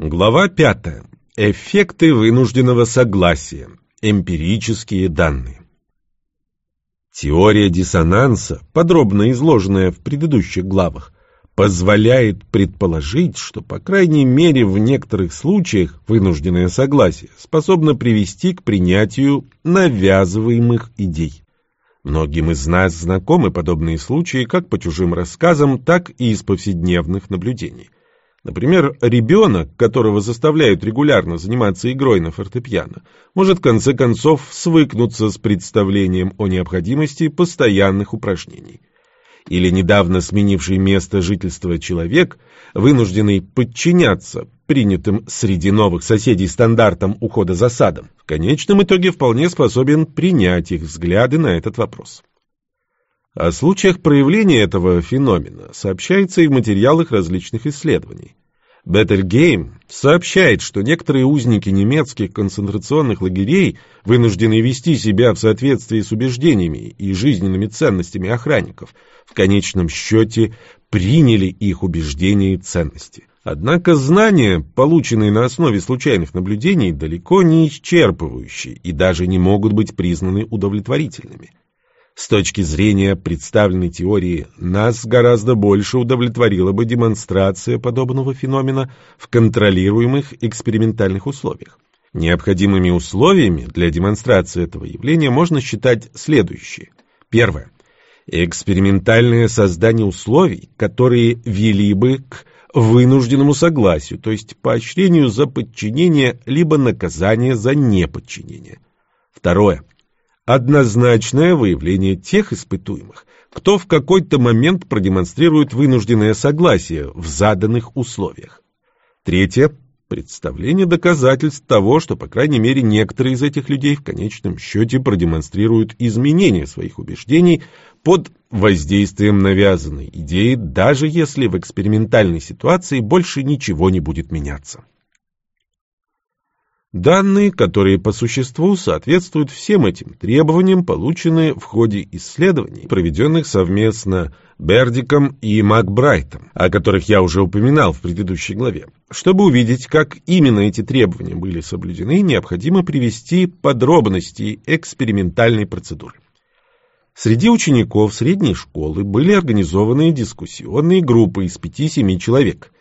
Глава 5. Эффекты вынужденного согласия. Эмпирические данные. Теория диссонанса, подробно изложенная в предыдущих главах, позволяет предположить, что, по крайней мере, в некоторых случаях вынужденное согласие способно привести к принятию навязываемых идей. Многим из нас знакомы подобные случаи как по чужим рассказам, так и из повседневных наблюдений. Например, ребенок, которого заставляют регулярно заниматься игрой на фортепиано, может в конце концов свыкнуться с представлением о необходимости постоянных упражнений или недавно сменивший место жительства человек, вынужденный подчиняться принятым среди новых соседей стандартам ухода за садом, в конечном итоге вполне способен принять их взгляды на этот вопрос. О случаях проявления этого феномена сообщается и в материалах различных исследований. Бетельгейм сообщает, что некоторые узники немецких концентрационных лагерей, вынужденные вести себя в соответствии с убеждениями и жизненными ценностями охранников, в конечном счете приняли их убеждения и ценности. Однако знания, полученные на основе случайных наблюдений, далеко не исчерпывающие и даже не могут быть признаны удовлетворительными. С точки зрения представленной теории, нас гораздо больше удовлетворила бы демонстрация подобного феномена в контролируемых экспериментальных условиях. Необходимыми условиями для демонстрации этого явления можно считать следующие. Первое. Экспериментальное создание условий, которые вели бы к вынужденному согласию, то есть поощрению за подчинение либо наказание за неподчинение. Второе однозначное выявление тех испытуемых, кто в какой-то момент продемонстрирует вынужденное согласие в заданных условиях. Третье – представление доказательств того, что, по крайней мере, некоторые из этих людей в конечном счете продемонстрируют изменение своих убеждений под воздействием навязанной идеи, даже если в экспериментальной ситуации больше ничего не будет меняться. Данные, которые по существу соответствуют всем этим требованиям, получены в ходе исследований, проведенных совместно Бердиком и Макбрайтом, о которых я уже упоминал в предыдущей главе. Чтобы увидеть, как именно эти требования были соблюдены, необходимо привести подробности экспериментальной процедуры. Среди учеников средней школы были организованы дискуссионные группы из 5-7 человек –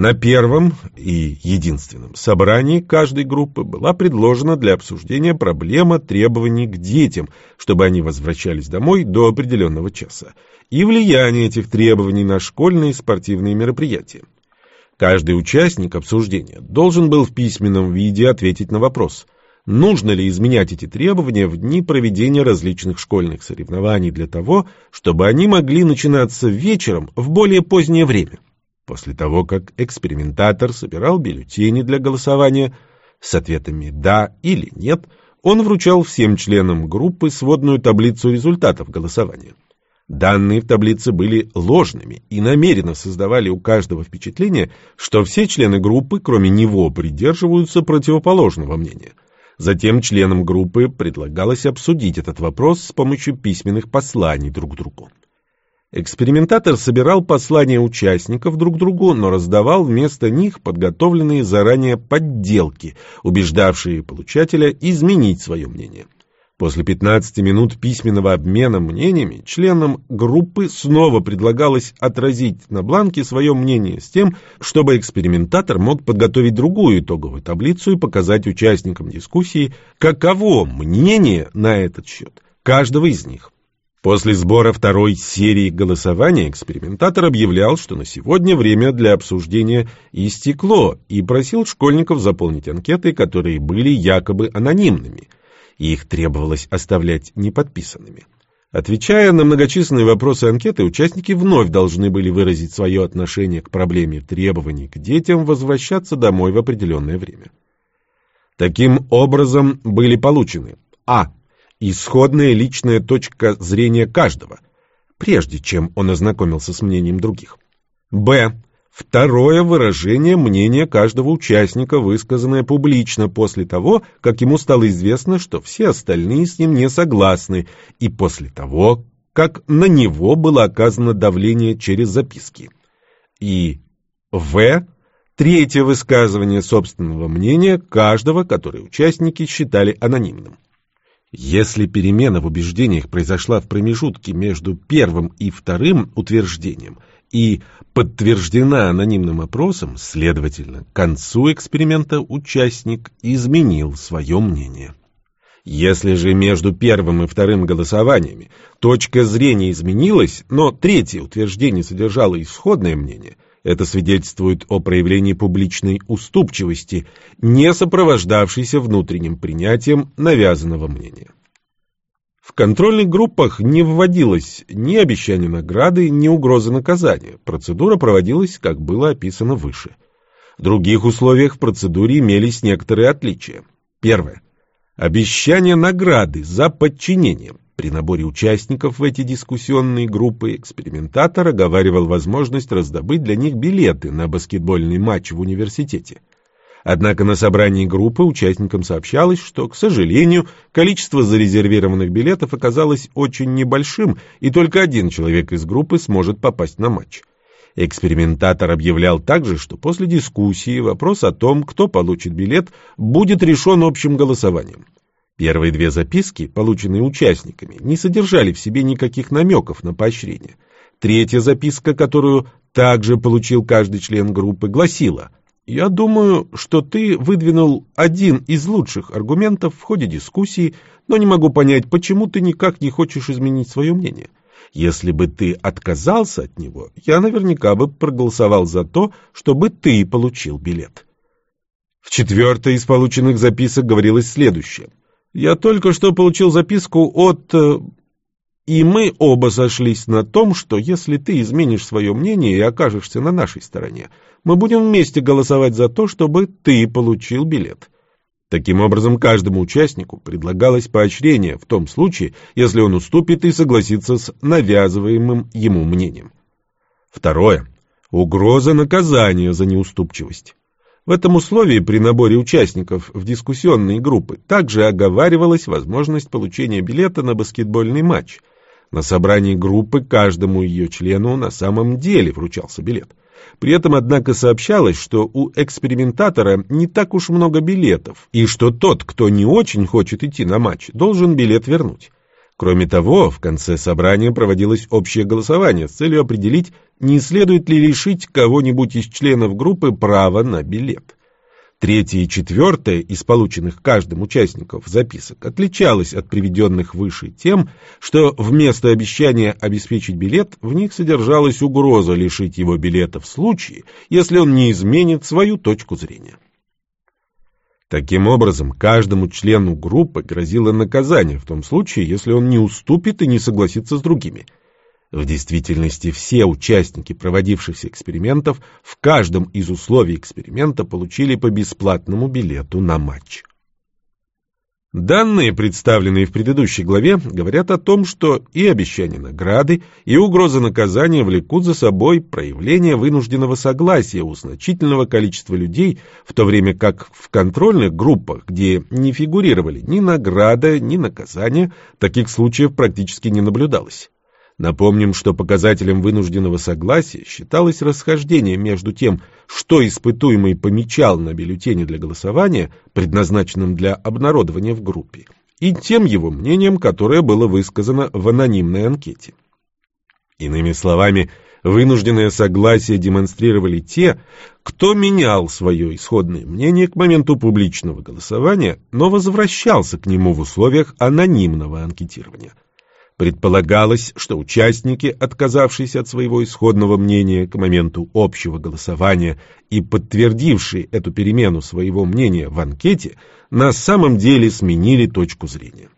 на первом и единственном собрании каждой группы была предложена для обсуждения проблема требований к детям, чтобы они возвращались домой до определенного часа, и влияние этих требований на школьные и спортивные мероприятия. Каждый участник обсуждения должен был в письменном виде ответить на вопрос, нужно ли изменять эти требования в дни проведения различных школьных соревнований для того, чтобы они могли начинаться вечером в более позднее время. После того, как экспериментатор собирал бюллетени для голосования с ответами «да» или «нет», он вручал всем членам группы сводную таблицу результатов голосования. Данные в таблице были ложными и намеренно создавали у каждого впечатление, что все члены группы, кроме него, придерживаются противоположного мнения. Затем членам группы предлагалось обсудить этот вопрос с помощью письменных посланий друг другу. Экспериментатор собирал послания участников друг другу, но раздавал вместо них подготовленные заранее подделки, убеждавшие получателя изменить свое мнение. После 15 минут письменного обмена мнениями членам группы снова предлагалось отразить на бланке свое мнение с тем, чтобы экспериментатор мог подготовить другую итоговую таблицу и показать участникам дискуссии, каково мнение на этот счет каждого из них. После сбора второй серии голосования экспериментатор объявлял, что на сегодня время для обсуждения истекло, и просил школьников заполнить анкеты, которые были якобы анонимными. Их требовалось оставлять неподписанными. Отвечая на многочисленные вопросы анкеты, участники вновь должны были выразить свое отношение к проблеме требований к детям возвращаться домой в определенное время. Таким образом были получены А исходная личная точка зрения каждого, прежде чем он ознакомился с мнением других. Б. Второе выражение мнения каждого участника, высказанное публично после того, как ему стало известно, что все остальные с ним не согласны, и после того, как на него было оказано давление через записки. И В Третье высказывание собственного мнения каждого, который участники считали анонимным. Если перемена в убеждениях произошла в промежутке между первым и вторым утверждением и подтверждена анонимным опросом, следовательно, к концу эксперимента участник изменил свое мнение. Если же между первым и вторым голосованиями точка зрения изменилась, но третье утверждение содержало исходное мнение, это свидетельствует о проявлении публичной уступчивости, не сопровождавшейся внутренним принятием навязанного мнения. В контрольных группах не вводилось ни обещания награды, ни угрозы наказания. Процедура проводилась, как было описано выше. В других условиях в процедуре имелись некоторые отличия. Первое. Обещание награды за подчинение. При наборе участников в эти дискуссионные группы экспериментатор оговаривал возможность раздобыть для них билеты на баскетбольный матч в университете. Однако на собрании группы участникам сообщалось, что, к сожалению, количество зарезервированных билетов оказалось очень небольшим, и только один человек из группы сможет попасть на матч. Экспериментатор объявлял также, что после дискуссии вопрос о том, кто получит билет, будет решен общим голосованием. Первые две записки, полученные участниками, не содержали в себе никаких намеков на поощрение. Третья записка, которую также получил каждый член группы, гласила – я думаю, что ты выдвинул один из лучших аргументов в ходе дискуссии, но не могу понять, почему ты никак не хочешь изменить свое мнение. Если бы ты отказался от него, я наверняка бы проголосовал за то, чтобы ты получил билет. В четвертой из полученных записок говорилось следующее. Я только что получил записку от... Э, и мы оба сошлись на том, что если ты изменишь свое мнение и окажешься на нашей стороне, мы будем вместе голосовать за то, чтобы ты получил билет. Таким образом, каждому участнику предлагалось поощрение в том случае, если он уступит и согласится с навязываемым ему мнением. Второе. Угроза наказания за неуступчивость. В этом условии при наборе участников в дискуссионные группы также оговаривалась возможность получения билета на баскетбольный матч. На собрании группы каждому ее члену на самом деле вручался билет. При этом, однако, сообщалось, что у экспериментатора не так уж много билетов, и что тот, кто не очень хочет идти на матч, должен билет вернуть. Кроме того, в конце собрания проводилось общее голосование с целью определить, не следует ли лишить кого-нибудь из членов группы права на билет. Третье и четвертое из полученных каждым участником записок отличалось от приведенных выше тем, что вместо обещания обеспечить билет в них содержалась угроза лишить его билета в случае, если он не изменит свою точку зрения. Таким образом, каждому члену группы грозило наказание в том случае, если он не уступит и не согласится с другими – в действительности все участники проводившихся экспериментов в каждом из условий эксперимента получили по бесплатному билету на матч. Данные, представленные в предыдущей главе, говорят о том, что и обещание награды, и угроза наказания влекут за собой проявление вынужденного согласия у значительного количества людей, в то время как в контрольных группах, где не фигурировали ни награда, ни наказание, таких случаев практически не наблюдалось. Напомним, что показателем вынужденного согласия считалось расхождение между тем, что испытуемый помечал на бюллетене для голосования, предназначенном для обнародования в группе, и тем его мнением, которое было высказано в анонимной анкете. Иными словами, вынужденное согласие демонстрировали те, кто менял свое исходное мнение к моменту публичного голосования, но возвращался к нему в условиях анонимного анкетирования – Предполагалось, что участники, отказавшиеся от своего исходного мнения к моменту общего голосования и подтвердившие эту перемену своего мнения в анкете, на самом деле сменили точку зрения.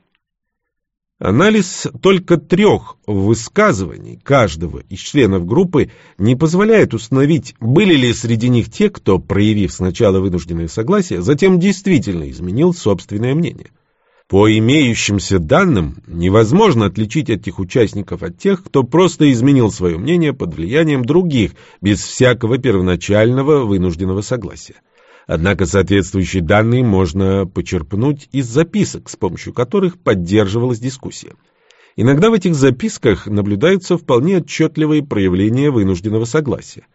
Анализ только трех высказываний каждого из членов группы не позволяет установить, были ли среди них те, кто, проявив сначала вынужденное согласие, затем действительно изменил собственное мнение. По имеющимся данным, невозможно отличить этих участников от тех, кто просто изменил свое мнение под влиянием других, без всякого первоначального вынужденного согласия. Однако соответствующие данные можно почерпнуть из записок, с помощью которых поддерживалась дискуссия. Иногда в этих записках наблюдаются вполне отчетливые проявления вынужденного согласия.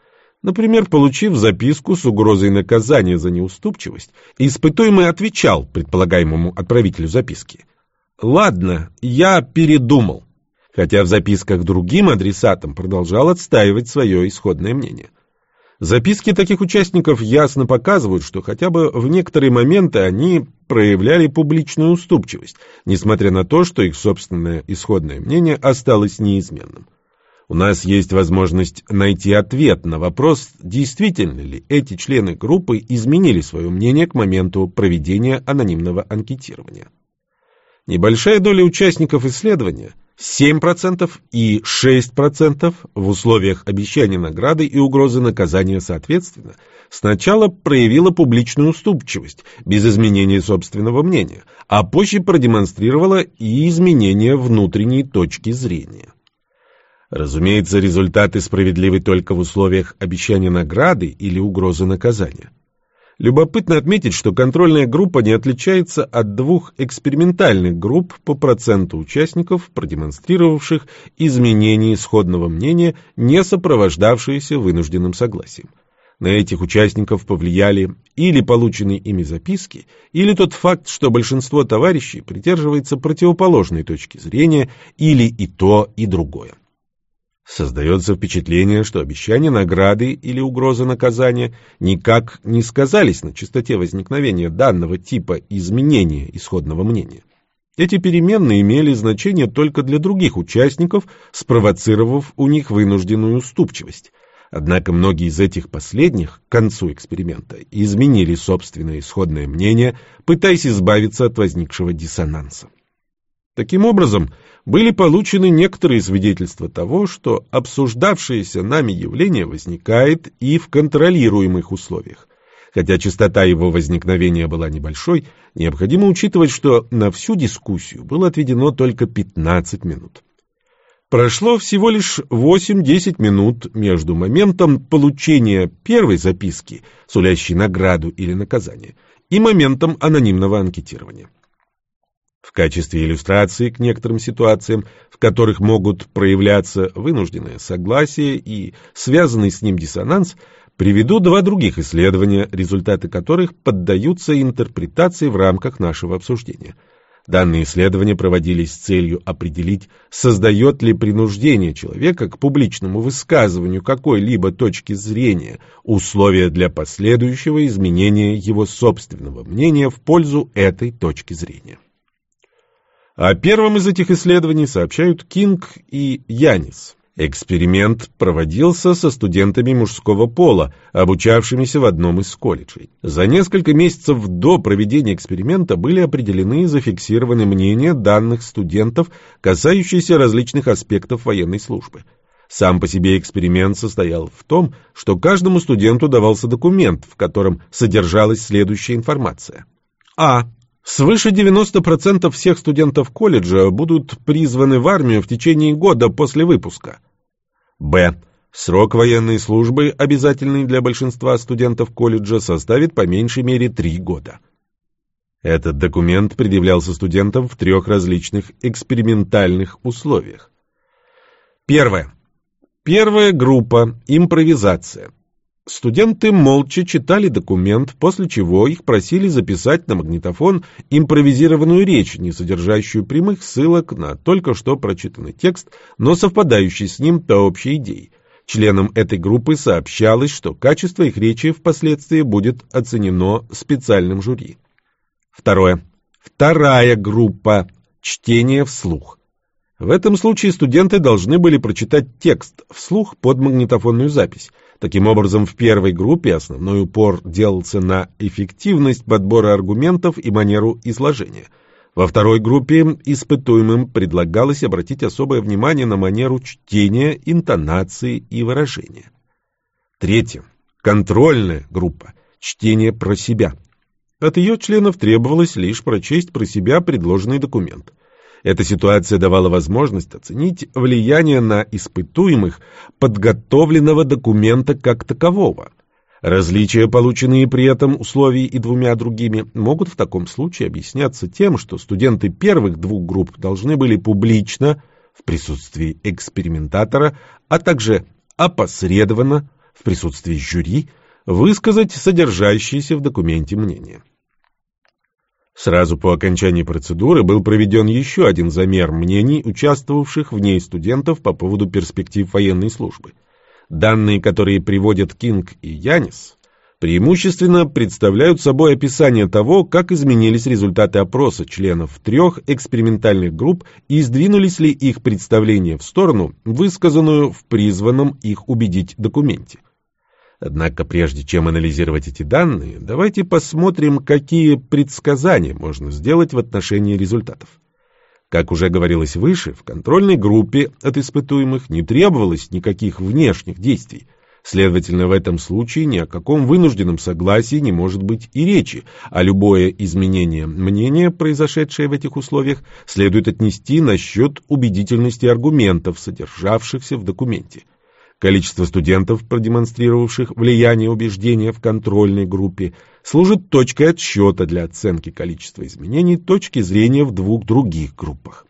Например, получив записку с угрозой наказания за неуступчивость, испытуемый отвечал предполагаемому отправителю записки «Ладно, я передумал», хотя в записках другим адресатам продолжал отстаивать свое исходное мнение. Записки таких участников ясно показывают, что хотя бы в некоторые моменты они проявляли публичную уступчивость, несмотря на то, что их собственное исходное мнение осталось неизменным. У нас есть возможность найти ответ на вопрос, действительно ли эти члены группы изменили свое мнение к моменту проведения анонимного анкетирования. Небольшая доля участников исследования – 7% и 6% в условиях обещания награды и угрозы наказания соответственно, сначала проявила публичную уступчивость, без изменения собственного мнения, а позже продемонстрировала и изменение внутренней точки зрения. Разумеется, результаты справедливы только в условиях обещания награды или угрозы наказания. Любопытно отметить, что контрольная группа не отличается от двух экспериментальных групп по проценту участников, продемонстрировавших изменение исходного мнения, не сопровождавшиеся вынужденным согласием. На этих участников повлияли или полученные ими записки, или тот факт, что большинство товарищей придерживается противоположной точки зрения, или и то, и другое. Создается впечатление, что обещания награды или угроза наказания никак не сказались на частоте возникновения данного типа изменения исходного мнения. Эти переменные имели значение только для других участников, спровоцировав у них вынужденную уступчивость. Однако многие из этих последних к концу эксперимента изменили собственное исходное мнение, пытаясь избавиться от возникшего диссонанса. Таким образом, были получены некоторые свидетельства того, что обсуждавшееся нами явление возникает и в контролируемых условиях. Хотя частота его возникновения была небольшой, необходимо учитывать, что на всю дискуссию было отведено только 15 минут. Прошло всего лишь 8-10 минут между моментом получения первой записки, сулящей награду или наказание, и моментом анонимного анкетирования. В качестве иллюстрации к некоторым ситуациям, в которых могут проявляться вынужденное согласие и связанный с ним диссонанс, приведу два других исследования, результаты которых поддаются интерпретации в рамках нашего обсуждения. Данные исследования проводились с целью определить, создает ли принуждение человека к публичному высказыванию какой-либо точки зрения условия для последующего изменения его собственного мнения в пользу этой точки зрения. О первом из этих исследований сообщают Кинг и Янис. Эксперимент проводился со студентами мужского пола, обучавшимися в одном из колледжей. За несколько месяцев до проведения эксперимента были определены и зафиксированы мнения данных студентов, касающиеся различных аспектов военной службы. Сам по себе эксперимент состоял в том, что каждому студенту давался документ, в котором содержалась следующая информация. А. Свыше 90% всех студентов колледжа будут призваны в армию в течение года после выпуска. Б. Срок военной службы, обязательный для большинства студентов колледжа, составит по меньшей мере 3 года. Этот документ предъявлялся студентам в трех различных экспериментальных условиях. Первое. Первая группа – импровизация. Студенты молча читали документ, после чего их просили записать на магнитофон импровизированную речь, не содержащую прямых ссылок на только что прочитанный текст, но совпадающий с ним по общей идее. Членам этой группы сообщалось, что качество их речи впоследствии будет оценено специальным жюри. Второе. Вторая группа. Чтение вслух. В этом случае студенты должны были прочитать текст вслух под магнитофонную запись. Таким образом, в первой группе основной упор делался на эффективность подбора аргументов и манеру изложения. Во второй группе испытуемым предлагалось обратить особое внимание на манеру чтения, интонации и выражения. Третье. Контрольная группа. Чтение про себя. От ее членов требовалось лишь прочесть про себя предложенный документ. Эта ситуация давала возможность оценить влияние на испытуемых подготовленного документа как такового. Различия, полученные при этом условии и двумя другими, могут в таком случае объясняться тем, что студенты первых двух групп должны были публично, в присутствии экспериментатора, а также опосредованно, в присутствии жюри, высказать содержащиеся в документе мнения. Сразу по окончании процедуры был проведен еще один замер мнений участвовавших в ней студентов по поводу перспектив военной службы. Данные, которые приводят Кинг и Янис, преимущественно представляют собой описание того, как изменились результаты опроса членов трех экспериментальных групп и сдвинулись ли их представления в сторону, высказанную в призванном их убедить документе. Однако прежде чем анализировать эти данные, давайте посмотрим, какие предсказания можно сделать в отношении результатов. Как уже говорилось выше, в контрольной группе от испытуемых не требовалось никаких внешних действий. Следовательно, в этом случае ни о каком вынужденном согласии не может быть и речи, а любое изменение мнения, произошедшее в этих условиях, следует отнести на счет убедительности аргументов, содержавшихся в документе. Количество студентов, продемонстрировавших влияние убеждения в контрольной группе, служит точкой отсчета для оценки количества изменений точки зрения в двух других группах.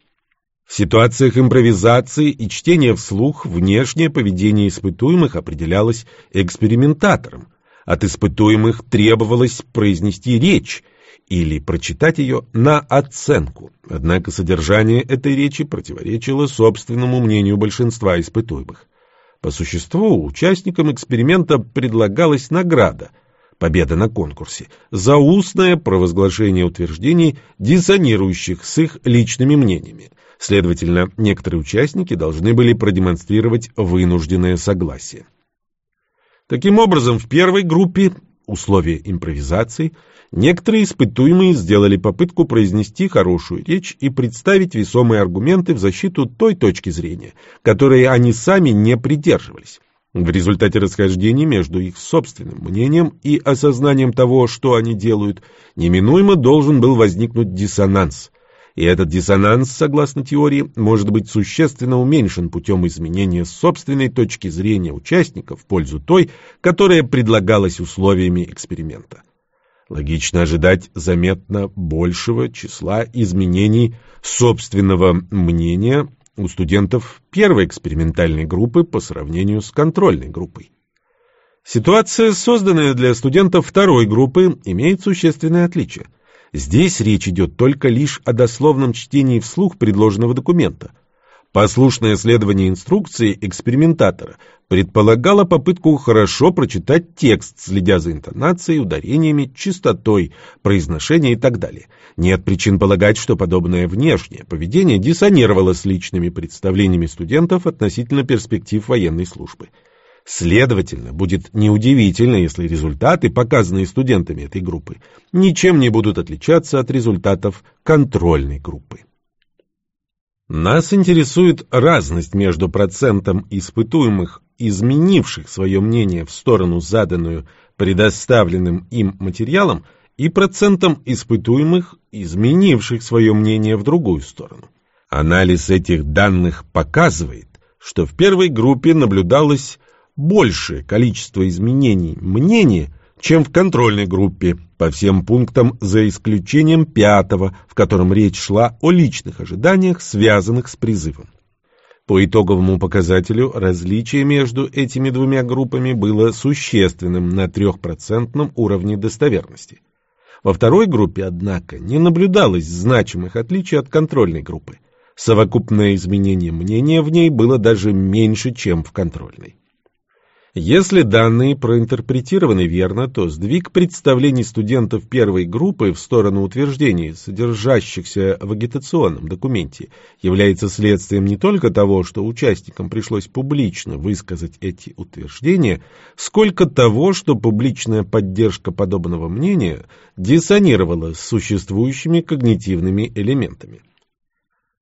В ситуациях импровизации и чтения вслух внешнее поведение испытуемых определялось экспериментатором. От испытуемых требовалось произнести речь или прочитать ее на оценку. Однако содержание этой речи противоречило собственному мнению большинства испытуемых. По существу, участникам эксперимента предлагалась награда – победа на конкурсе, за устное провозглашение утверждений, диссонирующих с их личными мнениями. Следовательно, некоторые участники должны были продемонстрировать вынужденное согласие. Таким образом, в первой группе условия импровизации, некоторые испытуемые сделали попытку произнести хорошую речь и представить весомые аргументы в защиту той точки зрения, которой они сами не придерживались. В результате расхождений между их собственным мнением и осознанием того, что они делают, неминуемо должен был возникнуть диссонанс. И этот диссонанс, согласно теории, может быть существенно уменьшен путем изменения собственной точки зрения участников в пользу той, которая предлагалась условиями эксперимента. Логично ожидать заметно большего числа изменений собственного мнения у студентов первой экспериментальной группы по сравнению с контрольной группой. Ситуация, созданная для студентов второй группы, имеет существенное отличие – Здесь речь идет только лишь о дословном чтении вслух предложенного документа. Послушное следование инструкции экспериментатора предполагало попытку хорошо прочитать текст, следя за интонацией, ударениями, частотой, произношения и так далее. Нет причин полагать, что подобное внешнее поведение диссонировало с личными представлениями студентов относительно перспектив военной службы. Следовательно, будет неудивительно, если результаты, показанные студентами этой группы, ничем не будут отличаться от результатов контрольной группы. Нас интересует разность между процентом испытуемых, изменивших свое мнение в сторону заданную предоставленным им материалом, и процентом испытуемых, изменивших свое мнение в другую сторону. Анализ этих данных показывает, что в первой группе наблюдалось большее количество изменений мнения, чем в контрольной группе, по всем пунктам за исключением пятого, в котором речь шла о личных ожиданиях, связанных с призывом. По итоговому показателю различие между этими двумя группами было существенным на трехпроцентном уровне достоверности. Во второй группе, однако, не наблюдалось значимых отличий от контрольной группы. Совокупное изменение мнения в ней было даже меньше, чем в контрольной. Если данные проинтерпретированы верно, то сдвиг представлений студентов первой группы в сторону утверждений, содержащихся в агитационном документе, является следствием не только того, что участникам пришлось публично высказать эти утверждения, сколько того, что публичная поддержка подобного мнения диссонировала с существующими когнитивными элементами.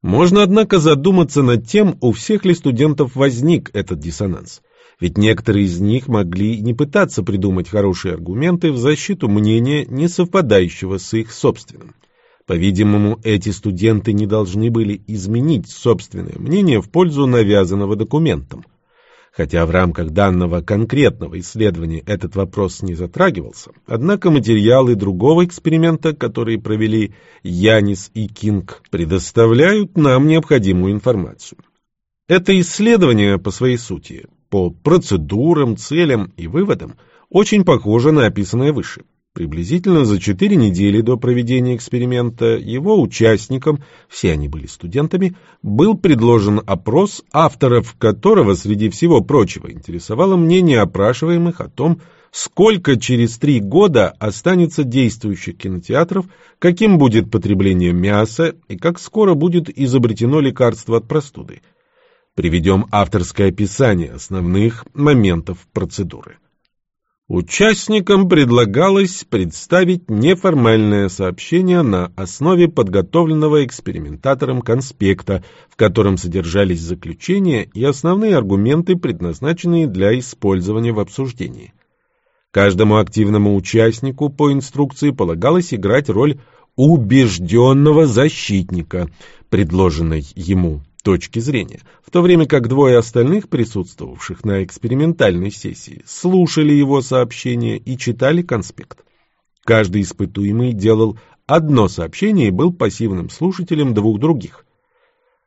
Можно, однако, задуматься над тем, у всех ли студентов возник этот диссонанс – ведь некоторые из них могли не пытаться придумать хорошие аргументы в защиту мнения, не совпадающего с их собственным. По-видимому, эти студенты не должны были изменить собственное мнение в пользу навязанного документом. Хотя в рамках данного конкретного исследования этот вопрос не затрагивался, однако материалы другого эксперимента, которые провели Янис и Кинг, предоставляют нам необходимую информацию. Это исследование по своей сути по процедурам, целям и выводам очень похожа на описанное выше. Приблизительно за четыре недели до проведения эксперимента его участникам, все они были студентами, был предложен опрос, авторов которого, среди всего прочего, интересовало мнение опрашиваемых о том, сколько через три года останется действующих кинотеатров, каким будет потребление мяса и как скоро будет изобретено лекарство от простуды. Приведем авторское описание основных моментов процедуры. Участникам предлагалось представить неформальное сообщение на основе подготовленного экспериментатором конспекта, в котором содержались заключения и основные аргументы, предназначенные для использования в обсуждении. Каждому активному участнику по инструкции полагалось играть роль убежденного защитника, предложенной ему точки зрения, в то время как двое остальных присутствовавших на экспериментальной сессии слушали его сообщения и читали конспект. Каждый испытуемый делал одно сообщение и был пассивным слушателем двух других.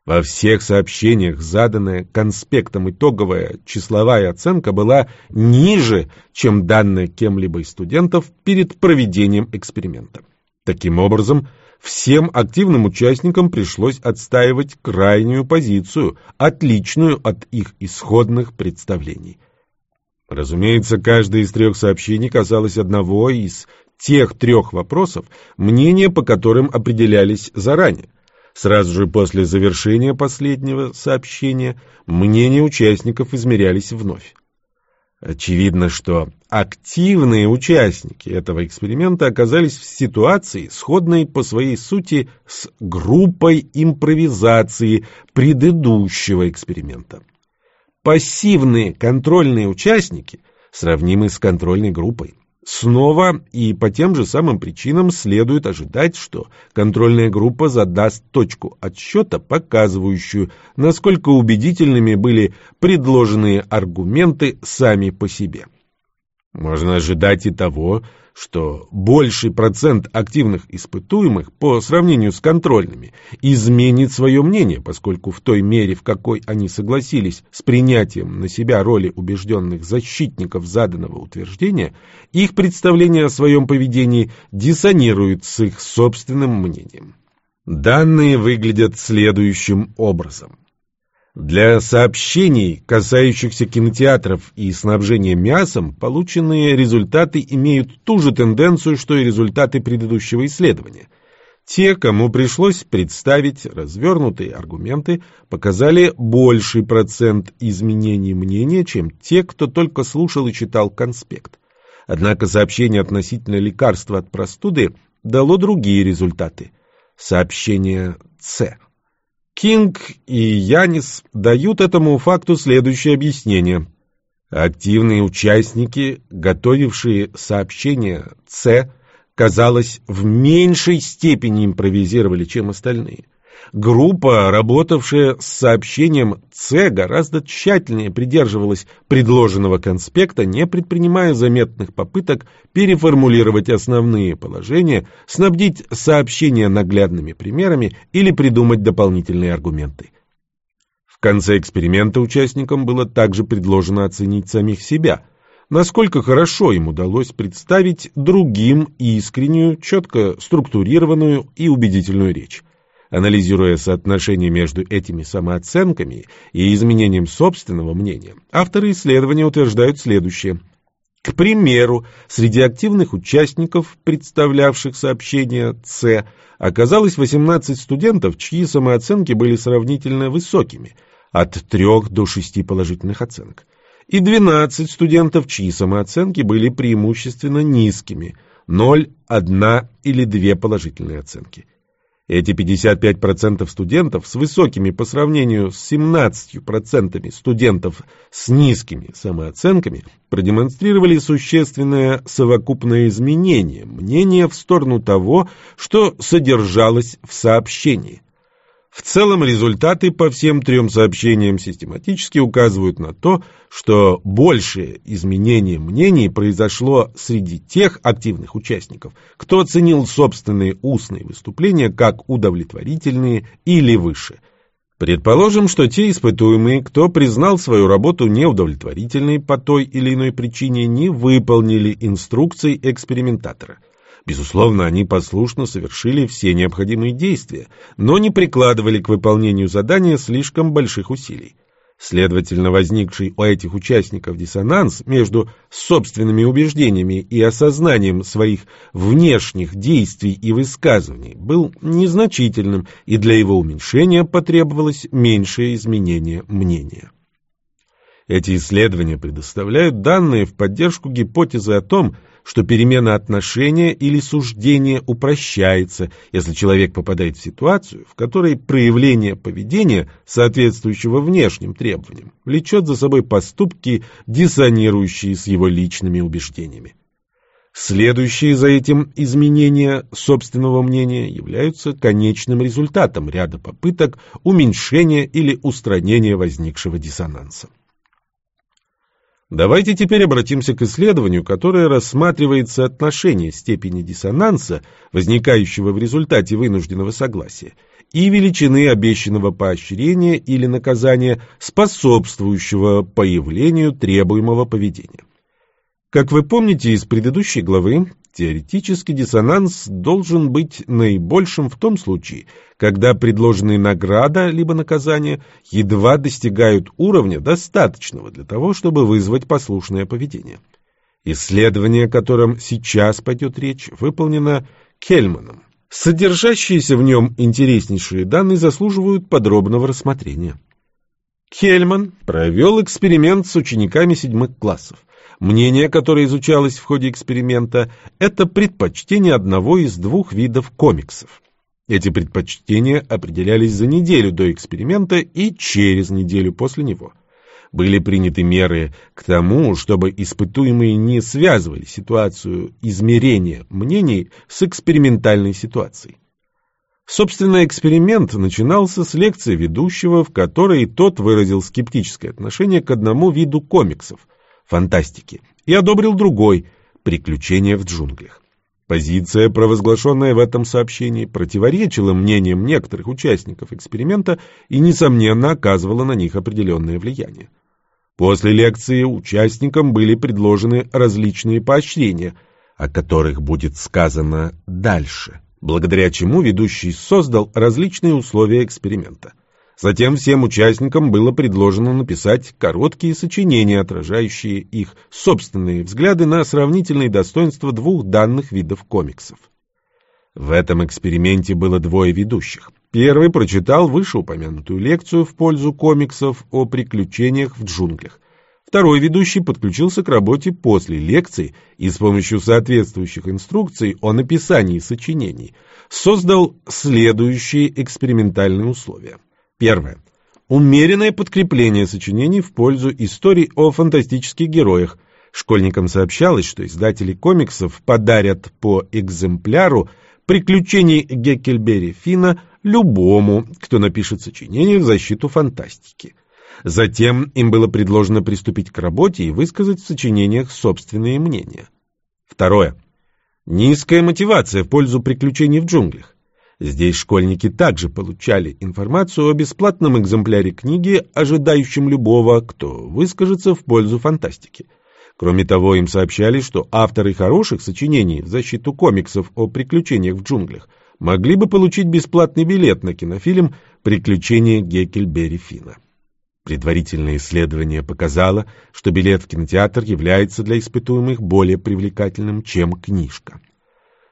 Во всех сообщениях заданная конспектом итоговая числовая оценка была ниже, чем данная кем-либо из студентов перед проведением эксперимента. Таким образом, всем активным участникам пришлось отстаивать крайнюю позицию, отличную от их исходных представлений. Разумеется, каждое из трех сообщений касалось одного из тех трех вопросов, мнения по которым определялись заранее. Сразу же после завершения последнего сообщения мнения участников измерялись вновь. Очевидно, что активные участники этого эксперимента оказались в ситуации, сходной по своей сути с группой импровизации предыдущего эксперимента. Пассивные контрольные участники сравнимы с контрольной группой. Снова и по тем же самым причинам следует ожидать, что контрольная группа задаст точку отсчета, показывающую, насколько убедительными были предложенные аргументы сами по себе. Можно ожидать и того, что больший процент активных испытуемых по сравнению с контрольными изменит свое мнение, поскольку в той мере, в какой они согласились с принятием на себя роли убежденных защитников заданного утверждения, их представление о своем поведении диссонирует с их собственным мнением. Данные выглядят следующим образом. Для сообщений, касающихся кинотеатров и снабжения мясом, полученные результаты имеют ту же тенденцию, что и результаты предыдущего исследования. Те, кому пришлось представить развернутые аргументы, показали больший процент изменений мнения, чем те, кто только слушал и читал конспект. Однако сообщение относительно лекарства от простуды дало другие результаты. Сообщение «С». Кинг и Янис дают этому факту следующее объяснение. Активные участники, готовившие сообщение «С», казалось, в меньшей степени импровизировали, чем остальные. Группа, работавшая с сообщением «С», гораздо тщательнее придерживалась предложенного конспекта, не предпринимая заметных попыток переформулировать основные положения, снабдить сообщения наглядными примерами или придумать дополнительные аргументы. В конце эксперимента участникам было также предложено оценить самих себя – насколько хорошо им удалось представить другим искреннюю, четко структурированную и убедительную речь. Анализируя соотношение между этими самооценками и изменением собственного мнения, авторы исследования утверждают следующее. К примеру, среди активных участников, представлявших сообщение С, оказалось 18 студентов, чьи самооценки были сравнительно высокими, от 3 до 6 положительных оценок, и 12 студентов, чьи самооценки были преимущественно низкими, 0, 1 или 2 положительные оценки. Эти 55% студентов с высокими по сравнению с 17% студентов с низкими самооценками продемонстрировали существенное совокупное изменение мнения в сторону того, что содержалось в сообщении. В целом результаты по всем трем сообщениям систематически указывают на то, что большее изменение мнений произошло среди тех активных участников, кто оценил собственные устные выступления как удовлетворительные или выше. Предположим, что те испытуемые, кто признал свою работу неудовлетворительной по той или иной причине, не выполнили инструкций экспериментатора. Безусловно, они послушно совершили все необходимые действия, но не прикладывали к выполнению задания слишком больших усилий. Следовательно, возникший у этих участников диссонанс между собственными убеждениями и осознанием своих внешних действий и высказываний был незначительным, и для его уменьшения потребовалось меньшее изменение мнения. Эти исследования предоставляют данные в поддержку гипотезы о том, что перемена отношения или суждения упрощается, если человек попадает в ситуацию, в которой проявление поведения, соответствующего внешним требованиям, влечет за собой поступки, диссонирующие с его личными убеждениями. Следующие за этим изменения собственного мнения являются конечным результатом ряда попыток уменьшения или устранения возникшего диссонанса. Давайте теперь обратимся к исследованию, которое рассматривает соотношение степени диссонанса, возникающего в результате вынужденного согласия, и величины обещанного поощрения или наказания, способствующего появлению требуемого поведения. Как вы помните из предыдущей главы, теоретический диссонанс должен быть наибольшим в том случае, когда предложенные награда либо наказание едва достигают уровня, достаточного для того, чтобы вызвать послушное поведение. Исследование, о котором сейчас пойдет речь, выполнено Кельманом. Содержащиеся в нем интереснейшие данные заслуживают подробного рассмотрения. Кельман провел эксперимент с учениками седьмых классов. Мнение, которое изучалось в ходе эксперимента, это предпочтение одного из двух видов комиксов. Эти предпочтения определялись за неделю до эксперимента и через неделю после него. Были приняты меры к тому, чтобы испытуемые не связывали ситуацию измерения мнений с экспериментальной ситуацией. Собственно, эксперимент начинался с лекции ведущего, в которой тот выразил скептическое отношение к одному виду комиксов – фантастики, и одобрил другой «Приключения в джунглях». Позиция, провозглашенная в этом сообщении, противоречила мнениям некоторых участников эксперимента и, несомненно, оказывала на них определенное влияние. После лекции участникам были предложены различные поощрения, о которых будет сказано дальше, благодаря чему ведущий создал различные условия эксперимента. Затем всем участникам было предложено написать короткие сочинения, отражающие их собственные взгляды на сравнительные достоинства двух данных видов комиксов. В этом эксперименте было двое ведущих. Первый прочитал вышеупомянутую лекцию в пользу комиксов о приключениях в джунглях. Второй ведущий подключился к работе после лекции и с помощью соответствующих инструкций о написании сочинений создал следующие экспериментальные условия. Первое. Умеренное подкрепление сочинений в пользу историй о фантастических героях. Школьникам сообщалось, что издатели комиксов подарят по экземпляру приключений Геккельбери Фина любому, кто напишет сочинение в защиту фантастики. Затем им было предложено приступить к работе и высказать в сочинениях собственные мнения. Второе. Низкая мотивация в пользу приключений в джунглях. Здесь школьники также получали информацию о бесплатном экземпляре книги, ожидающем любого, кто выскажется в пользу фантастики. Кроме того, им сообщали, что авторы хороших сочинений в защиту комиксов о приключениях в джунглях могли бы получить бесплатный билет на кинофильм «Приключения Геккельбери Фина». Предварительное исследование показало, что билет в кинотеатр является для испытуемых более привлекательным, чем книжка.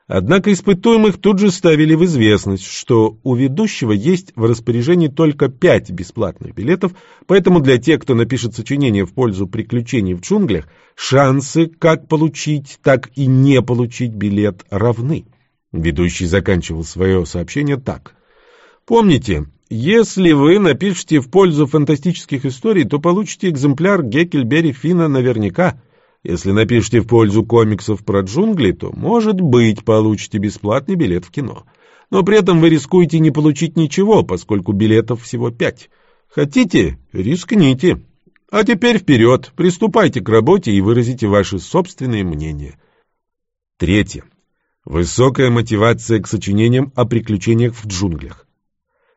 Однако испытуемых тут же ставили в известность, что у ведущего есть в распоряжении только пять бесплатных билетов, поэтому для тех, кто напишет сочинение в пользу приключений в джунглях, шансы как получить, так и не получить билет равны. Ведущий заканчивал свое сообщение так. Помните, если вы напишете в пользу фантастических историй, то получите экземпляр Геккельбери Фина наверняка. Если напишите в пользу комиксов про джунгли, то, может быть, получите бесплатный билет в кино. Но при этом вы рискуете не получить ничего, поскольку билетов всего пять. Хотите — рискните. А теперь вперед, приступайте к работе и выразите ваши собственные мнения. Третье. Высокая мотивация к сочинениям о приключениях в джунглях.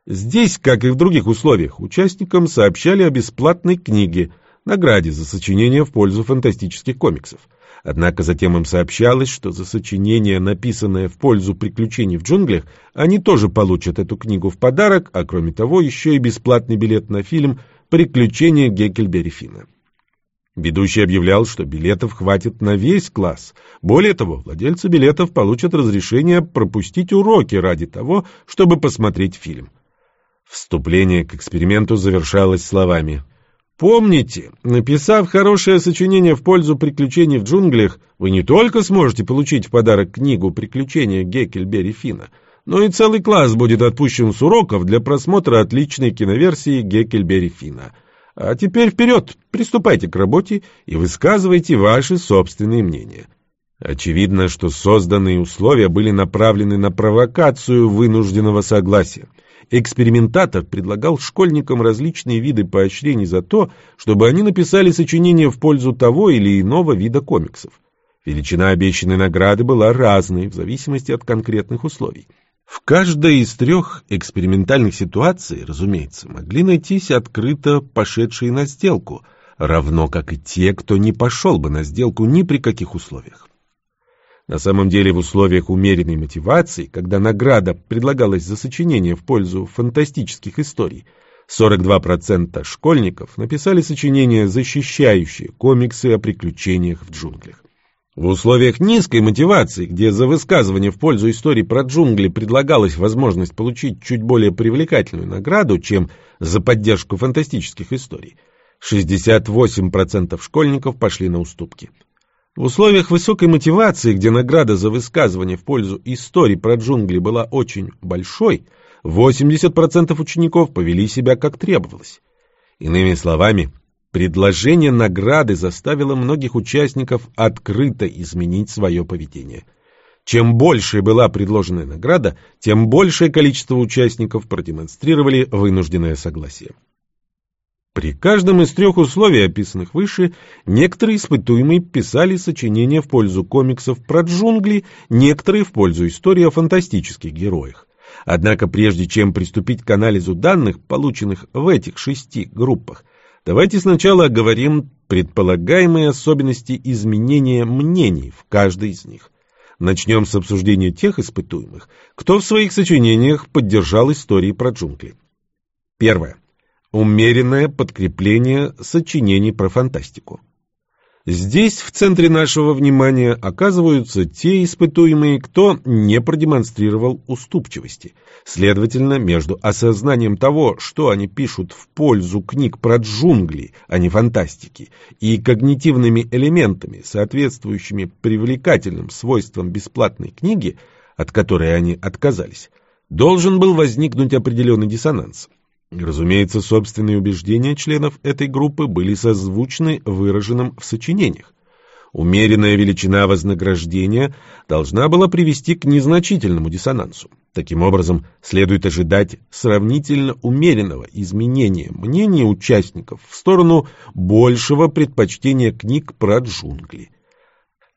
Здесь, как и в других условиях, участникам сообщали о бесплатной книге, награде за сочинение в пользу фантастических комиксов. Однако затем им сообщалось, что за сочинение, написанное в пользу приключений в джунглях, они тоже получат эту книгу в подарок, а кроме того еще и бесплатный билет на фильм «Приключения Геккельбери Финна». Ведущий объявлял, что билетов хватит на весь класс. Более того, владельцы билетов получат разрешение пропустить уроки ради того, чтобы посмотреть фильм. Вступление к эксперименту завершалось словами Помните, написав хорошее сочинение в пользу приключений в джунглях, вы не только сможете получить в подарок книгу «Приключения Геккельбери Фина», но и целый класс будет отпущен с уроков для просмотра отличной киноверсии Геккельбери Фина. А теперь вперед, приступайте к работе и высказывайте ваши собственные мнения. Очевидно, что созданные условия были направлены на провокацию вынужденного согласия. Экспериментатор предлагал школьникам различные виды поощрений за то, чтобы они написали сочинение в пользу того или иного вида комиксов. Величина обещанной награды была разной в зависимости от конкретных условий. В каждой из трех экспериментальных ситуаций, разумеется, могли найтись открыто пошедшие на сделку, равно как и те, кто не пошел бы на сделку ни при каких условиях. На самом деле в условиях умеренной мотивации, когда награда предлагалась за сочинение в пользу фантастических историй, 42% школьников написали сочинения, защищающие комиксы о приключениях в джунглях. В условиях низкой мотивации, где за высказывание в пользу истории про джунгли предлагалась возможность получить чуть более привлекательную награду, чем за поддержку фантастических историй, 68% школьников пошли на уступки. В условиях высокой мотивации, где награда за высказывание в пользу истории про джунгли была очень большой, 80% учеников повели себя как требовалось. Иными словами, предложение награды заставило многих участников открыто изменить свое поведение. Чем больше была предложенная награда, тем большее количество участников продемонстрировали вынужденное согласие. При каждом из трех условий, описанных выше, некоторые испытуемые писали сочинения в пользу комиксов про джунгли, некоторые в пользу истории о фантастических героях. Однако прежде чем приступить к анализу данных, полученных в этих шести группах, давайте сначала оговорим предполагаемые особенности изменения мнений в каждой из них. Начнем с обсуждения тех испытуемых, кто в своих сочинениях поддержал истории про джунгли. Первое. Умеренное подкрепление сочинений про фантастику. Здесь в центре нашего внимания оказываются те испытуемые, кто не продемонстрировал уступчивости. Следовательно, между осознанием того, что они пишут в пользу книг про джунгли, а не фантастики, и когнитивными элементами, соответствующими привлекательным свойствам бесплатной книги, от которой они отказались, должен был возникнуть определенный диссонанс. Разумеется, собственные убеждения членов этой группы были созвучны выраженным в сочинениях. Умеренная величина вознаграждения должна была привести к незначительному диссонансу. Таким образом, следует ожидать сравнительно умеренного изменения мнения участников в сторону большего предпочтения книг про джунгли.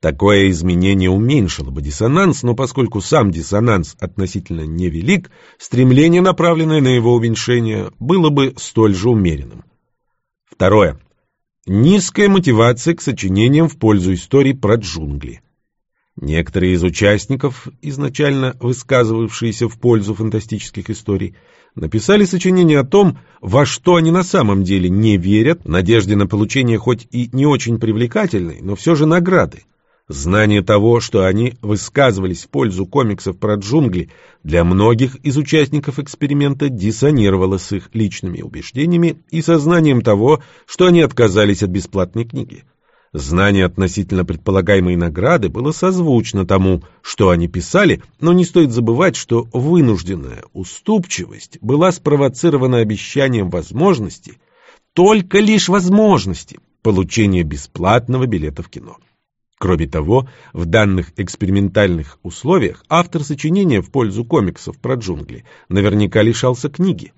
Такое изменение уменьшило бы диссонанс, но поскольку сам диссонанс относительно невелик, стремление, направленное на его уменьшение, было бы столь же умеренным. Второе. Низкая мотивация к сочинениям в пользу историй про джунгли. Некоторые из участников, изначально высказывавшиеся в пользу фантастических историй, написали сочинение о том, во что они на самом деле не верят, надежде на получение хоть и не очень привлекательной, но все же награды. Знание того, что они высказывались в пользу комиксов про джунгли, для многих из участников эксперимента диссонировало с их личными убеждениями и сознанием того, что они отказались от бесплатной книги. Знание относительно предполагаемой награды было созвучно тому, что они писали, но не стоит забывать, что вынужденная уступчивость была спровоцирована обещанием возможности, только лишь возможности, получения бесплатного билета в кино. Кроме того, в данных экспериментальных условиях автор сочинения в пользу комиксов про джунгли наверняка лишался книги.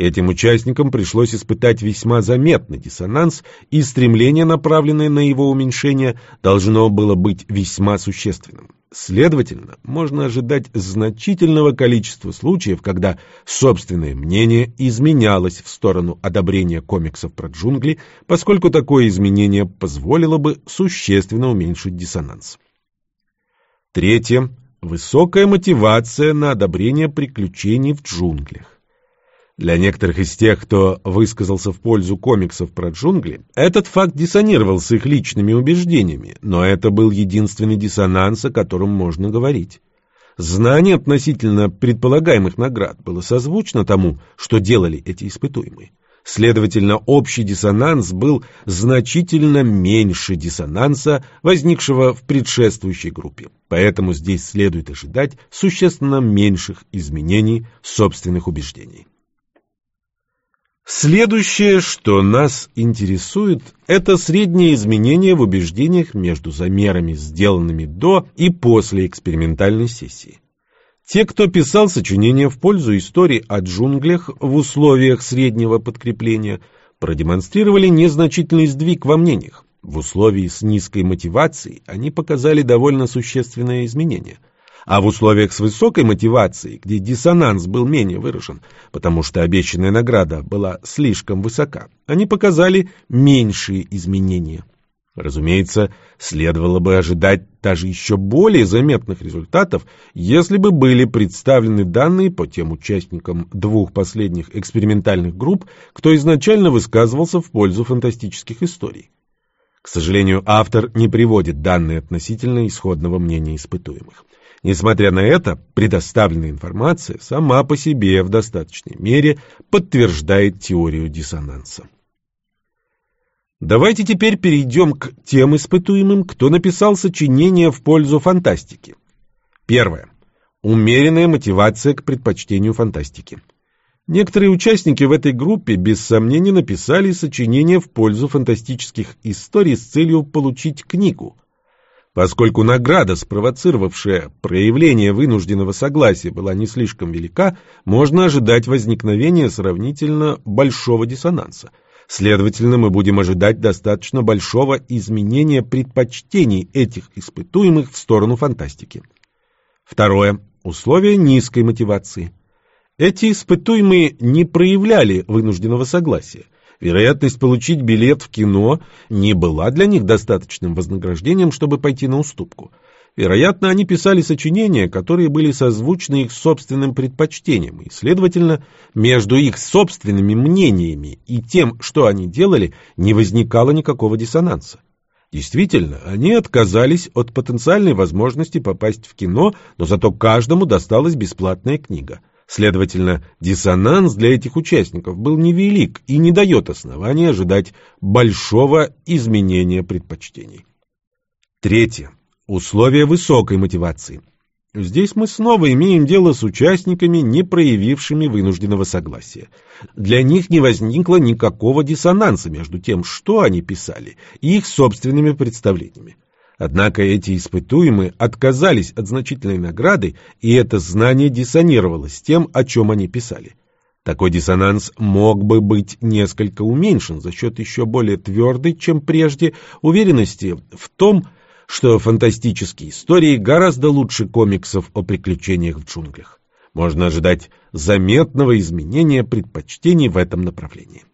Этим участникам пришлось испытать весьма заметный диссонанс, и стремление, направленное на его уменьшение, должно было быть весьма существенным. Следовательно, можно ожидать значительного количества случаев, когда собственное мнение изменялось в сторону одобрения комиксов про джунгли, поскольку такое изменение позволило бы существенно уменьшить диссонанс. Третье. Высокая мотивация на одобрение приключений в джунглях. Для некоторых из тех, кто высказался в пользу комиксов про джунгли, этот факт диссонировал с их личными убеждениями, но это был единственный диссонанс, о котором можно говорить. Знание относительно предполагаемых наград было созвучно тому, что делали эти испытуемые. Следовательно, общий диссонанс был значительно меньше диссонанса, возникшего в предшествующей группе. Поэтому здесь следует ожидать существенно меньших изменений собственных убеждений. Следующее, что нас интересует, это средние изменения в убеждениях между замерами, сделанными до и после экспериментальной сессии. Те, кто писал сочинения в пользу истории о джунглях в условиях среднего подкрепления, продемонстрировали незначительный сдвиг во мнениях. В условии с низкой мотивацией они показали довольно существенное изменение – а в условиях с высокой мотивацией, где диссонанс был менее выражен, потому что обещанная награда была слишком высока, они показали меньшие изменения. Разумеется, следовало бы ожидать даже еще более заметных результатов, если бы были представлены данные по тем участникам двух последних экспериментальных групп, кто изначально высказывался в пользу фантастических историй. К сожалению, автор не приводит данные относительно исходного мнения испытуемых. Несмотря на это, предоставленная информация сама по себе в достаточной мере подтверждает теорию диссонанса. Давайте теперь перейдем к тем испытуемым, кто написал сочинение в пользу фантастики. Первое. Умеренная мотивация к предпочтению фантастики. Некоторые участники в этой группе без сомнения написали сочинение в пользу фантастических историй с целью получить книгу, Поскольку награда, спровоцировавшая проявление вынужденного согласия, была не слишком велика, можно ожидать возникновения сравнительно большого диссонанса. Следовательно, мы будем ожидать достаточно большого изменения предпочтений этих испытуемых в сторону фантастики. Второе. Условия низкой мотивации. Эти испытуемые не проявляли вынужденного согласия. Вероятность получить билет в кино не была для них достаточным вознаграждением, чтобы пойти на уступку. Вероятно, они писали сочинения, которые были созвучны их собственным предпочтениям, и, следовательно, между их собственными мнениями и тем, что они делали, не возникало никакого диссонанса. Действительно, они отказались от потенциальной возможности попасть в кино, но зато каждому досталась бесплатная книга. Следовательно, диссонанс для этих участников был невелик и не дает основания ожидать большого изменения предпочтений. Третье. Условия высокой мотивации. Здесь мы снова имеем дело с участниками, не проявившими вынужденного согласия. Для них не возникло никакого диссонанса между тем, что они писали, и их собственными представлениями. Однако эти испытуемые отказались от значительной награды, и это знание диссонировало с тем, о чем они писали. Такой диссонанс мог бы быть несколько уменьшен за счет еще более твердой, чем прежде, уверенности в том, что фантастические истории гораздо лучше комиксов о приключениях в джунглях. Можно ожидать заметного изменения предпочтений в этом направлении.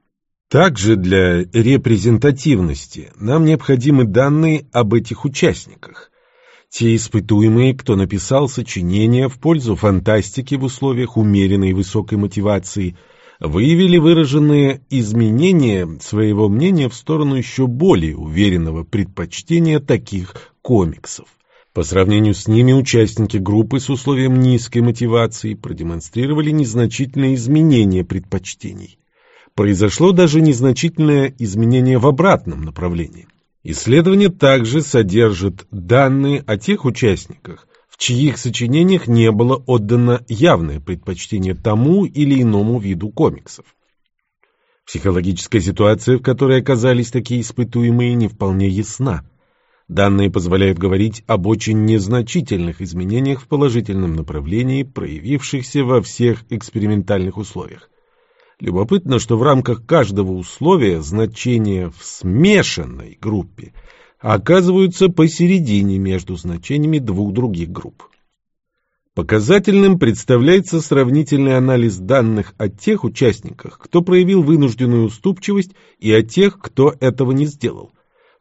Также для репрезентативности нам необходимы данные об этих участниках. Те испытуемые, кто написал сочинения в пользу фантастики в условиях умеренной высокой мотивации, выявили выраженные изменения своего мнения в сторону еще более уверенного предпочтения таких комиксов. По сравнению с ними участники группы с условием низкой мотивации продемонстрировали незначительные изменения предпочтений произошло даже незначительное изменение в обратном направлении. Исследование также содержит данные о тех участниках, в чьих сочинениях не было отдано явное предпочтение тому или иному виду комиксов. Психологическая ситуация, в которой оказались такие испытуемые, не вполне ясна. Данные позволяют говорить об очень незначительных изменениях в положительном направлении, проявившихся во всех экспериментальных условиях. Любопытно, что в рамках каждого условия значения в смешанной группе оказываются посередине между значениями двух других групп. Показательным представляется сравнительный анализ данных о тех участниках, кто проявил вынужденную уступчивость, и о тех, кто этого не сделал.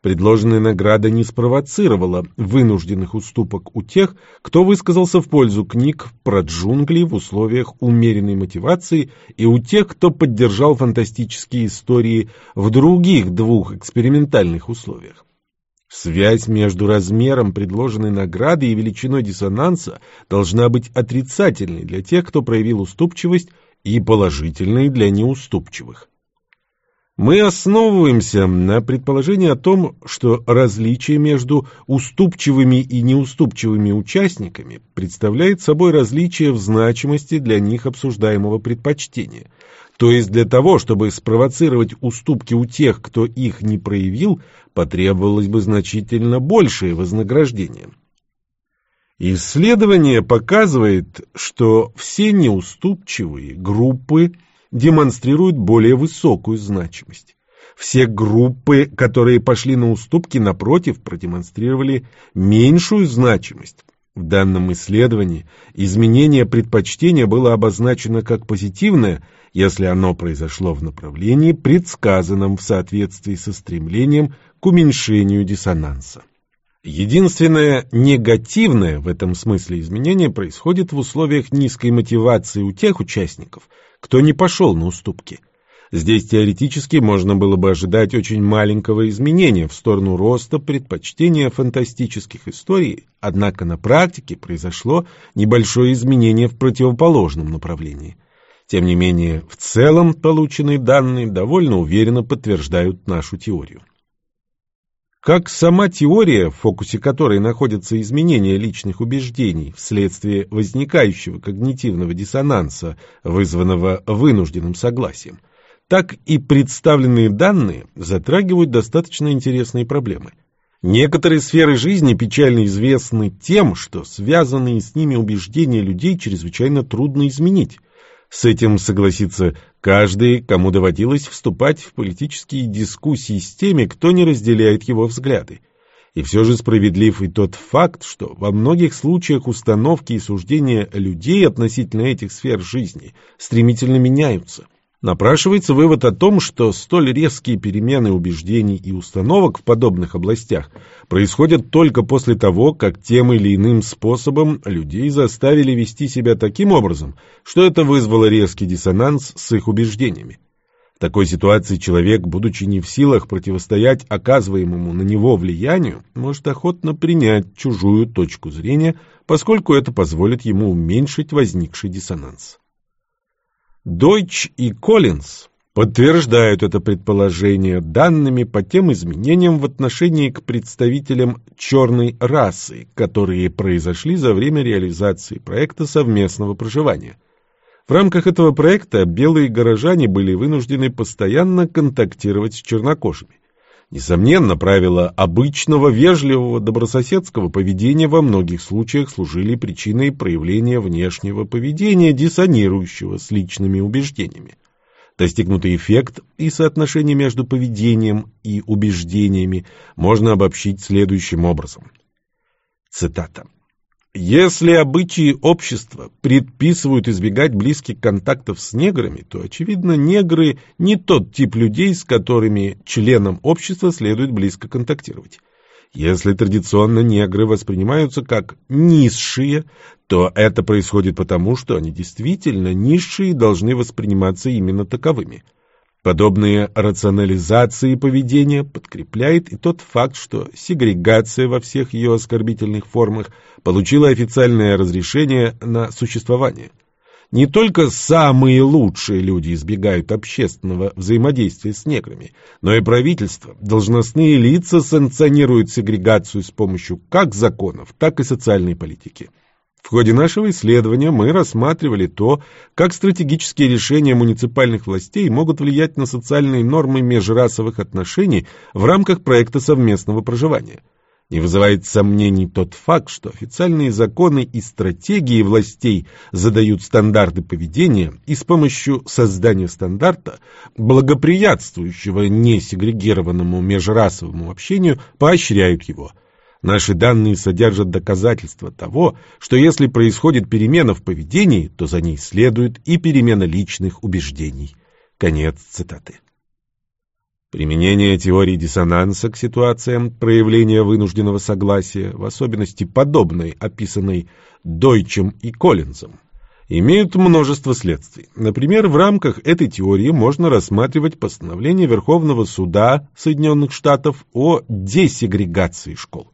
Предложенная награда не спровоцировала вынужденных уступок у тех, кто высказался в пользу книг про джунгли в условиях умеренной мотивации, и у тех, кто поддержал фантастические истории в других двух экспериментальных условиях. Связь между размером предложенной награды и величиной диссонанса должна быть отрицательной для тех, кто проявил уступчивость, и положительной для неуступчивых. Мы основываемся на предположении о том, что различие между уступчивыми и неуступчивыми участниками представляет собой различие в значимости для них обсуждаемого предпочтения. То есть для того, чтобы спровоцировать уступки у тех, кто их не проявил, потребовалось бы значительно большее вознаграждение. Исследование показывает, что все неуступчивые группы – демонстрируют более высокую значимость. Все группы, которые пошли на уступки, напротив, продемонстрировали меньшую значимость. В данном исследовании изменение предпочтения было обозначено как позитивное, если оно произошло в направлении, предсказанном в соответствии со стремлением к уменьшению диссонанса. Единственное негативное в этом смысле изменение происходит в условиях низкой мотивации у тех участников, кто не пошел на уступки. Здесь теоретически можно было бы ожидать очень маленького изменения в сторону роста предпочтения фантастических историй, однако на практике произошло небольшое изменение в противоположном направлении. Тем не менее, в целом полученные данные довольно уверенно подтверждают нашу теорию. Как сама теория, в фокусе которой находятся изменения личных убеждений вследствие возникающего когнитивного диссонанса, вызванного вынужденным согласием, так и представленные данные затрагивают достаточно интересные проблемы. Некоторые сферы жизни печально известны тем, что связанные с ними убеждения людей чрезвычайно трудно изменить. С этим согласится каждый, кому доводилось вступать в политические дискуссии с теми, кто не разделяет его взгляды. И все же справедлив и тот факт, что во многих случаях установки и суждения людей относительно этих сфер жизни стремительно меняются. Напрашивается вывод о том, что столь резкие перемены убеждений и установок в подобных областях происходят только после того, как тем или иным способом людей заставили вести себя таким образом, что это вызвало резкий диссонанс с их убеждениями. В такой ситуации человек, будучи не в силах противостоять оказываемому на него влиянию, может охотно принять чужую точку зрения, поскольку это позволит ему уменьшить возникший диссонанс. Дойч и Коллинз подтверждают это предположение данными по тем изменениям в отношении к представителям черной расы, которые произошли за время реализации проекта совместного проживания. В рамках этого проекта белые горожане были вынуждены постоянно контактировать с чернокожими. Несомненно, правила обычного вежливого добрососедского поведения во многих случаях служили причиной проявления внешнего поведения, диссонирующего с личными убеждениями. Достигнутый эффект и соотношение между поведением и убеждениями можно обобщить следующим образом. Цитата. Если обычаи общества предписывают избегать близких контактов с неграми, то, очевидно, негры не тот тип людей, с которыми членам общества следует близко контактировать. Если традиционно негры воспринимаются как низшие, то это происходит потому, что они действительно низшие и должны восприниматься именно таковыми – Подобные рационализации поведения подкрепляет и тот факт, что сегрегация во всех ее оскорбительных формах получила официальное разрешение на существование. Не только самые лучшие люди избегают общественного взаимодействия с неграми, но и правительство, должностные лица санкционируют сегрегацию с помощью как законов, так и социальной политики. В ходе нашего исследования мы рассматривали то, как стратегические решения муниципальных властей могут влиять на социальные нормы межрасовых отношений в рамках проекта совместного проживания. Не вызывает сомнений тот факт, что официальные законы и стратегии властей задают стандарты поведения и с помощью создания стандарта, благоприятствующего несегрегированному межрасовому общению, поощряют его. Наши данные содержат доказательства того, что если происходит перемена в поведении, то за ней следует и перемена личных убеждений. Конец цитаты. Применение теории диссонанса к ситуациям проявления вынужденного согласия, в особенности подобной, описанной Дойчем и Коллинзом, имеют множество следствий. Например, в рамках этой теории можно рассматривать постановление Верховного суда Соединенных Штатов о десегрегации школ.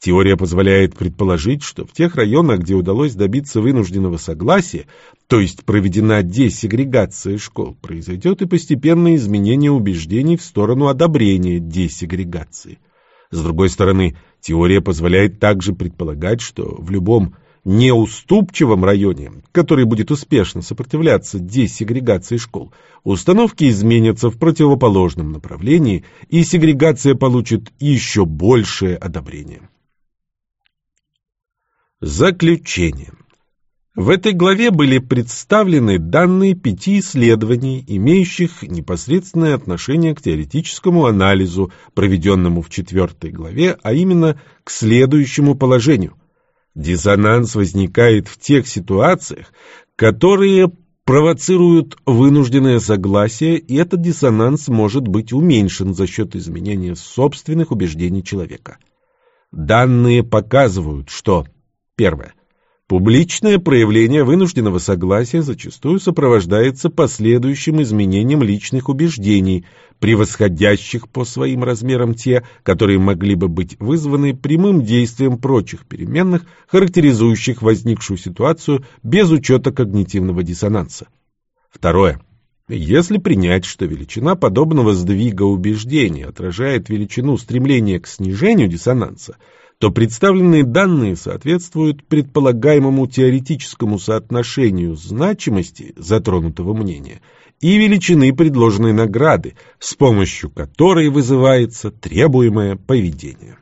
Теория позволяет предположить, что в тех районах, где удалось добиться вынужденного согласия, то есть проведена десегрегация школ, произойдет и постепенное изменение убеждений в сторону одобрения десегрегации. С другой стороны, теория позволяет также предполагать, что в любом неуступчивом районе, который будет успешно сопротивляться десегрегации школ, установки изменятся в противоположном направлении, и сегрегация получит еще большее одобрение. Заключение. В этой главе были представлены данные пяти исследований, имеющих непосредственное отношение к теоретическому анализу, проведенному в четвертой главе, а именно к следующему положению. Диссонанс возникает в тех ситуациях, которые провоцируют вынужденное согласие, и этот диссонанс может быть уменьшен за счет изменения собственных убеждений человека. Данные показывают, что Первое. Публичное проявление вынужденного согласия зачастую сопровождается последующим изменением личных убеждений, превосходящих по своим размерам те, которые могли бы быть вызваны прямым действием прочих переменных, характеризующих возникшую ситуацию без учета когнитивного диссонанса. Второе. Если принять, что величина подобного сдвига убеждений отражает величину стремления к снижению диссонанса, то представленные данные соответствуют предполагаемому теоретическому соотношению значимости затронутого мнения и величины предложенной награды, с помощью которой вызывается требуемое поведение.